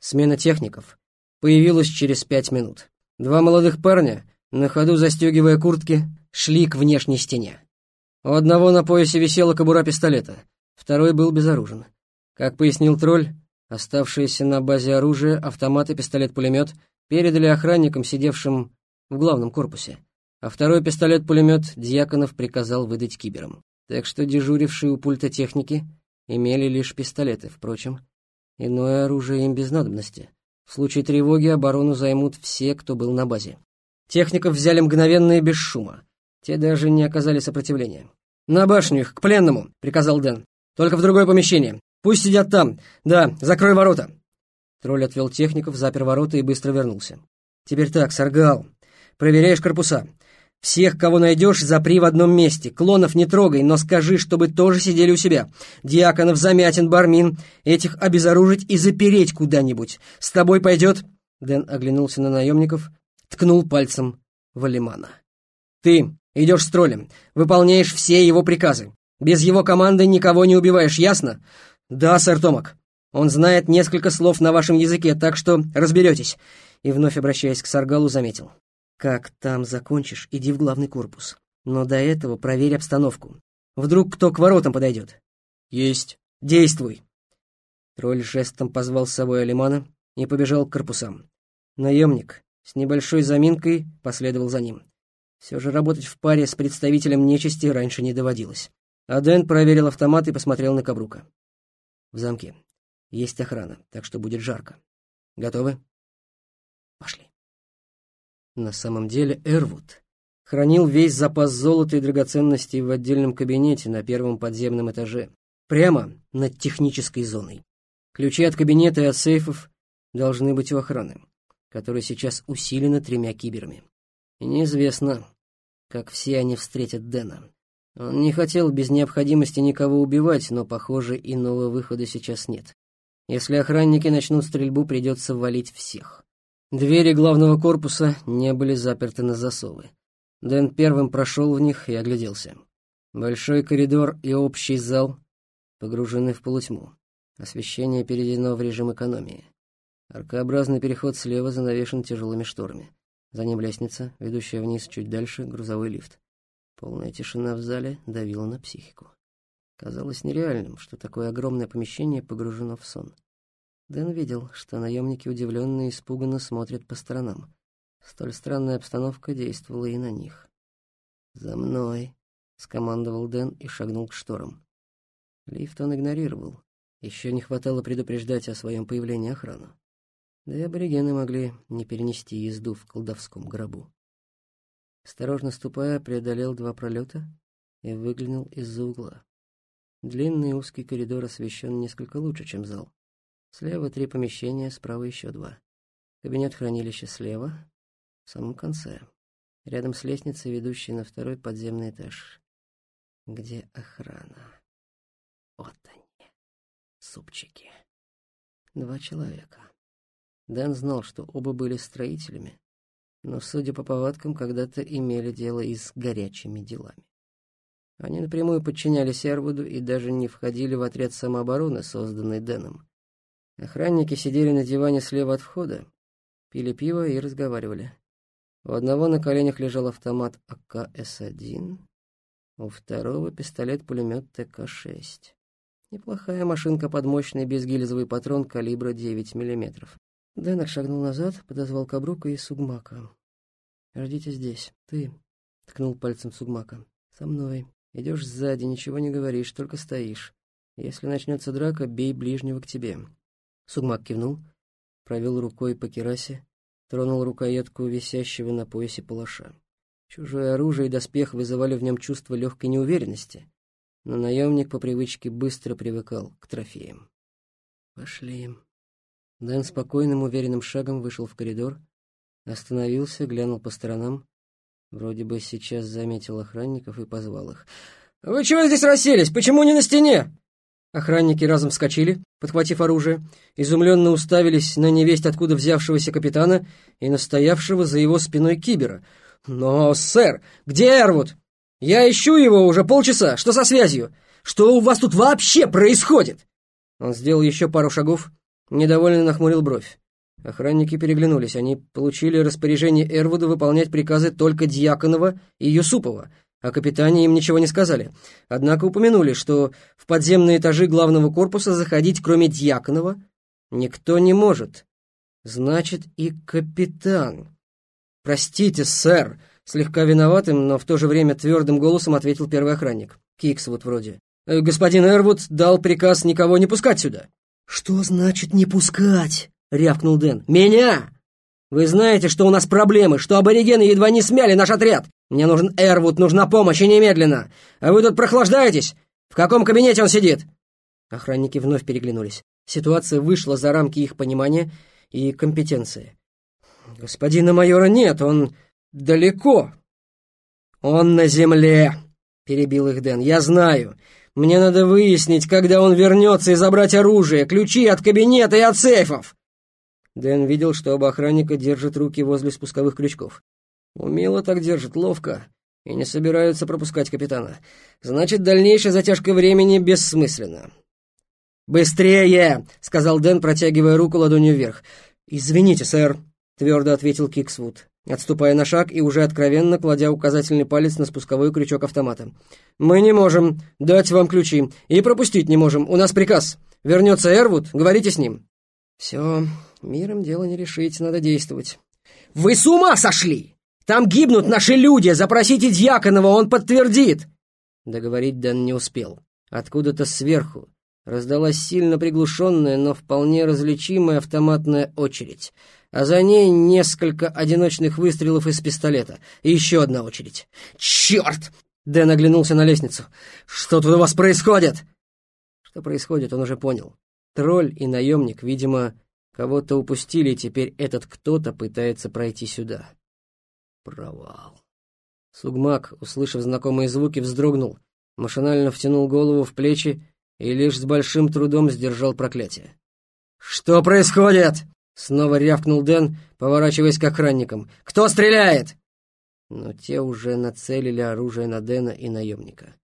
Смена техников появилась через пять минут. Два молодых парня, на ходу застегивая куртки, шли к внешней стене. У одного на поясе висела кобура пистолета, второй был безоружен. Как пояснил тролль, оставшиеся на базе оружия, автомат и пистолет-пулемет передали охранникам, сидевшим в главном корпусе, а второй пистолет-пулемет Дьяконов приказал выдать киберам. Так что дежурившие у пульта техники имели лишь пистолеты, впрочем, иное оружие им без надобности. В случае тревоги оборону займут все, кто был на базе. Техников взяли мгновенно и без шума. Те даже не оказали сопротивления. «На башню их, к пленному!» — приказал Дэн. «Только в другое помещение. Пусть сидят там. Да, закрой ворота!» Тролль отвел техников, запер ворота и быстро вернулся. «Теперь так, Саргал. Проверяешь корпуса. Всех, кого найдешь, запри в одном месте. Клонов не трогай, но скажи, чтобы тоже сидели у себя. Диаконов, Замятин, Бармин. Этих обезоружить и запереть куда-нибудь. С тобой пойдет...» Дэн оглянулся на наемников, ткнул пальцем в Алимана. «Ты идешь с троллем, выполняешь все его приказы. Без его команды никого не убиваешь, ясно?» «Да, сэр Томак. Он знает несколько слов на вашем языке, так что разберетесь». И вновь обращаясь к Саргалу, заметил. Как там закончишь, иди в главный корпус. Но до этого проверь обстановку. Вдруг кто к воротам подойдет. Есть. Действуй. Тролль жестом позвал с собой Алимана и побежал к корпусам. Наемник с небольшой заминкой последовал за ним. Все же работать в паре с представителем нечисти раньше не доводилось. Аден проверил автомат и посмотрел на Кабрука. В замке есть охрана, так что будет жарко. Готовы? Пошли. На самом деле Эрвуд хранил весь запас золота и драгоценностей в отдельном кабинете на первом подземном этаже, прямо над технической зоной. Ключи от кабинета и от сейфов должны быть у охраны, которая сейчас усилена тремя киберами. И неизвестно, как все они встретят Дэна. Он не хотел без необходимости никого убивать, но, похоже, иного выхода сейчас нет. Если охранники начнут стрельбу, придется валить всех. Двери главного корпуса не были заперты на засовы. Дэн первым прошел в них и огляделся. Большой коридор и общий зал погружены в полутьму. Освещение переведено в режим экономии. Аркообразный переход слева занавешен тяжелыми шторами. За ним лестница, ведущая вниз чуть дальше, грузовой лифт. Полная тишина в зале давила на психику. Казалось нереальным, что такое огромное помещение погружено в сон. Дэн видел, что наемники удивленно и испуганно смотрят по сторонам. Столь странная обстановка действовала и на них. «За мной!» — скомандовал Дэн и шагнул к шторам. Лифт он игнорировал. Еще не хватало предупреждать о своем появлении охрану. Да и аборигены могли не перенести езду в колдовском гробу. Осторожно ступая, преодолел два пролета и выглянул из-за угла. Длинный узкий коридор освещен несколько лучше, чем зал. Слева три помещения, справа еще два. Кабинет хранилища слева, в самом конце. Рядом с лестницей, ведущей на второй подземный этаж. Где охрана? Вот они, супчики. Два человека. Дэн знал, что оба были строителями, но, судя по повадкам, когда-то имели дело и с горячими делами. Они напрямую подчинялись Эрвуду и даже не входили в отряд самообороны, созданный Дэном. Охранники сидели на диване слева от входа, пили пиво и разговаривали. У одного на коленях лежал автомат АК-С-1, у второго пистолет-пулемет ТК-6. Неплохая машинка под мощный безгильзовый патрон калибра 9 мм. Дэн шагнул назад, подозвал Кабрука и Сугмака. «Ждите здесь. Ты...» — ткнул пальцем Сугмака. «Со мной. Идешь сзади, ничего не говоришь, только стоишь. Если начнется драка, бей ближнего к тебе. Сугмак кивнул, провел рукой по керасе, тронул рукоятку висящего на поясе палаша. Чужое оружие и доспех вызывали в нем чувство легкой неуверенности, но наемник по привычке быстро привыкал к трофеям. «Пошли». Дэн спокойным, уверенным шагом вышел в коридор, остановился, глянул по сторонам, вроде бы сейчас заметил охранников и позвал их. «Вы чего здесь расселись? Почему не на стене?» Охранники разом вскочили, подхватив оружие, изумленно уставились на невесть откуда взявшегося капитана и настоявшего за его спиной кибера. «Но, сэр, где Эрвуд? Я ищу его уже полчаса. Что со связью? Что у вас тут вообще происходит?» Он сделал еще пару шагов, недовольно нахмурил бровь. Охранники переглянулись. Они получили распоряжение Эрвуда выполнять приказы только Дьяконова и Юсупова, о капитане им ничего не сказали. Однако упомянули, что в подземные этажи главного корпуса заходить, кроме Дьяконова, никто не может. Значит, и капитан. «Простите, сэр», — слегка виноватым, но в то же время твердым голосом ответил первый охранник. Кикс вот вроде. «Э, «Господин Эрвуд дал приказ никого не пускать сюда». «Что значит «не пускать»?» — рявкнул Дэн. «Меня! Вы знаете, что у нас проблемы, что аборигены едва не смяли наш отряд. Мне нужен Эрвуд, нужна помощь, и немедленно. А вы тут прохлаждаетесь? В каком кабинете он сидит?» Охранники вновь переглянулись. Ситуация вышла за рамки их понимания и компетенции. «Господина майора нет, он далеко». «Он на земле», — перебил их Дэн. «Я знаю. Мне надо выяснить, когда он вернется и забрать оружие, ключи от кабинета и от сейфов». Дэн видел, что оба охранника держат руки возле спусковых крючков. Умело так держат, ловко, и не собираются пропускать капитана. Значит, дальнейшая затяжка времени бессмысленна. «Быстрее!» — сказал Дэн, протягивая руку ладонью вверх. «Извините, сэр», — твердо ответил Киксвуд, отступая на шаг и уже откровенно кладя указательный палец на спусковой крючок автомата. «Мы не можем дать вам ключи и пропустить не можем. У нас приказ. Вернется Эрвуд, говорите с ним». «Все, миром дело не решить, надо действовать». «Вы с ума сошли! Там гибнут наши люди! Запросите Дьяконова, он подтвердит!» Договорить Дэн не успел. Откуда-то сверху раздалась сильно приглушенная, но вполне различимая автоматная очередь — а за ней несколько одиночных выстрелов из пистолета. И еще одна очередь. «Черт!» Дэн оглянулся на лестницу. «Что тут у вас происходит?» Что происходит, он уже понял. Тролль и наемник, видимо, кого-то упустили, и теперь этот кто-то пытается пройти сюда. Провал. Сугмак, услышав знакомые звуки, вздрогнул, машинально втянул голову в плечи и лишь с большим трудом сдержал проклятие. «Что происходит?» Снова рявкнул Дэн, поворачиваясь к охранникам. «Кто стреляет?» Но те уже нацелили оружие на Дэна и наемника.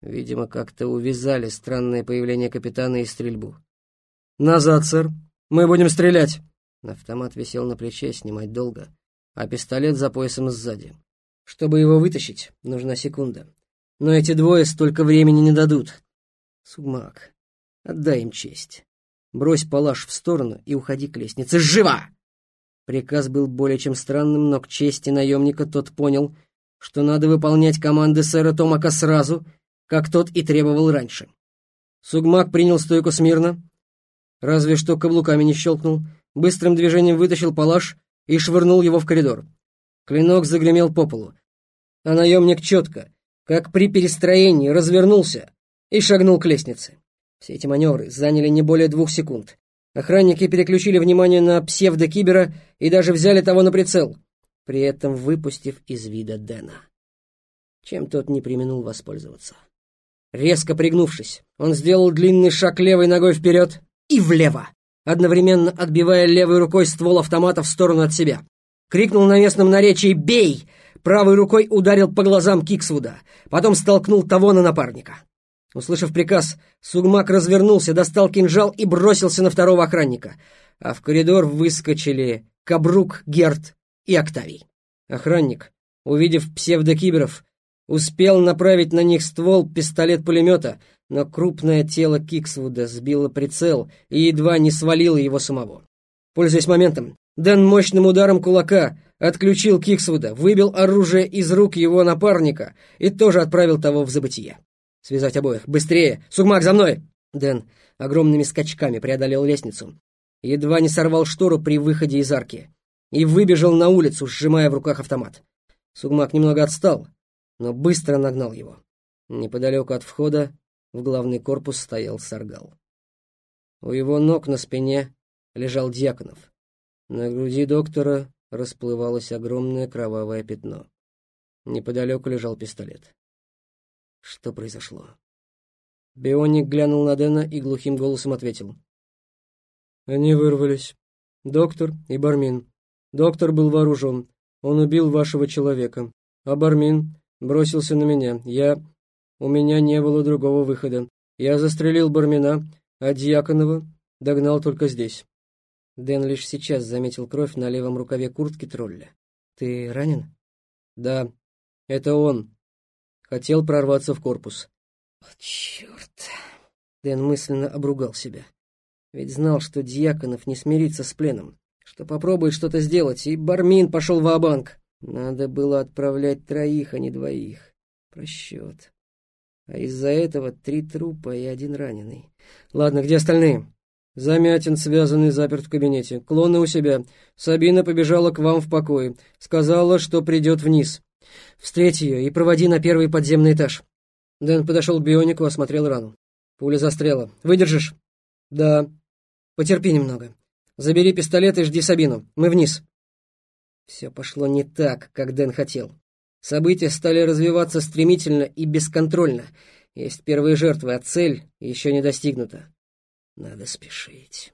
Видимо, как-то увязали странное появление капитана и стрельбу. «Назад, сэр! Мы будем стрелять!» Автомат висел на плече, снимать долго, а пистолет за поясом сзади. Чтобы его вытащить, нужна секунда. Но эти двое столько времени не дадут. Сугмак, отдай им честь. Брось палаш в сторону и уходи к лестнице. Живо!» Приказ был более чем странным, но к чести наемника тот понял, что надо выполнять команды сэра Томака сразу, как тот и требовал раньше. Сугмак принял стойку смирно, разве что каблуками не щелкнул, быстрым движением вытащил палаш и швырнул его в коридор. Клинок загремел по полу, а наемник четко, как при перестроении, развернулся и шагнул к лестнице. Все эти маневры заняли не более двух секунд. Охранники переключили внимание на псевдокибера и даже взяли того на прицел, при этом выпустив из вида Дэна. Чем тот не применул воспользоваться. Резко пригнувшись, он сделал длинный шаг левой ногой вперед и влево, одновременно отбивая левой рукой ствол автомата в сторону от себя. Крикнул на местном наречии «Бей!», правой рукой ударил по глазам Киксвуда, потом столкнул того на напарника. Услышав приказ, Сугмак развернулся, достал кинжал и бросился на второго охранника, а в коридор выскочили Кабрук, Герт и Октавий. Охранник, увидев псевдокиберов, успел направить на них ствол пистолет-пулемета, но крупное тело Киксвуда сбило прицел и едва не свалило его самого. Пользуясь моментом, Дэн мощным ударом кулака отключил Киксвуда, выбил оружие из рук его напарника и тоже отправил того в забытие. Связать обоих. Быстрее! Сугмак, за мной!» Дэн огромными скачками преодолел лестницу. Едва не сорвал штору при выходе из арки. И выбежал на улицу, сжимая в руках автомат. Сугмак немного отстал, но быстро нагнал его. Неподалеку от входа в главный корпус стоял Саргал. У его ног на спине лежал Дьяконов. На груди доктора расплывалось огромное кровавое пятно. Неподалеку лежал пистолет. Что произошло? Бионик глянул на Дэна и глухим голосом ответил. Они вырвались. Доктор и Бармин. Доктор был вооружен. Он убил вашего человека. А Бармин бросился на меня. Я... У меня не было другого выхода. Я застрелил Бармина, а Дьяконова догнал только здесь. Дэн лишь сейчас заметил кровь на левом рукаве куртки тролля. «Ты ранен?» «Да, это он. Хотел прорваться в корпус». О, черт!» Дэн мысленно обругал себя. Ведь знал, что Дьяконов не смирится с пленом, что попробует что-то сделать, и Бармин пошел в банк Надо было отправлять троих, а не двоих. Просчет. А из-за этого три трупа и один раненый. Ладно, где остальные? Замятин, связанный, заперт в кабинете. Клоны у себя. Сабина побежала к вам в покое. Сказала, что придет вниз. Встреть ее и проводи на первый подземный этаж. Дэн подошел к бионику, осмотрел рану. Пуля застряла. Выдержишь? Да. Потерпи немного. Забери пистолет и жди Сабину. Мы вниз. Все пошло не так, как Дэн хотел. События стали развиваться стремительно и бесконтрольно. Есть первые жертвы, а цель еще не достигнута. Надо спешить.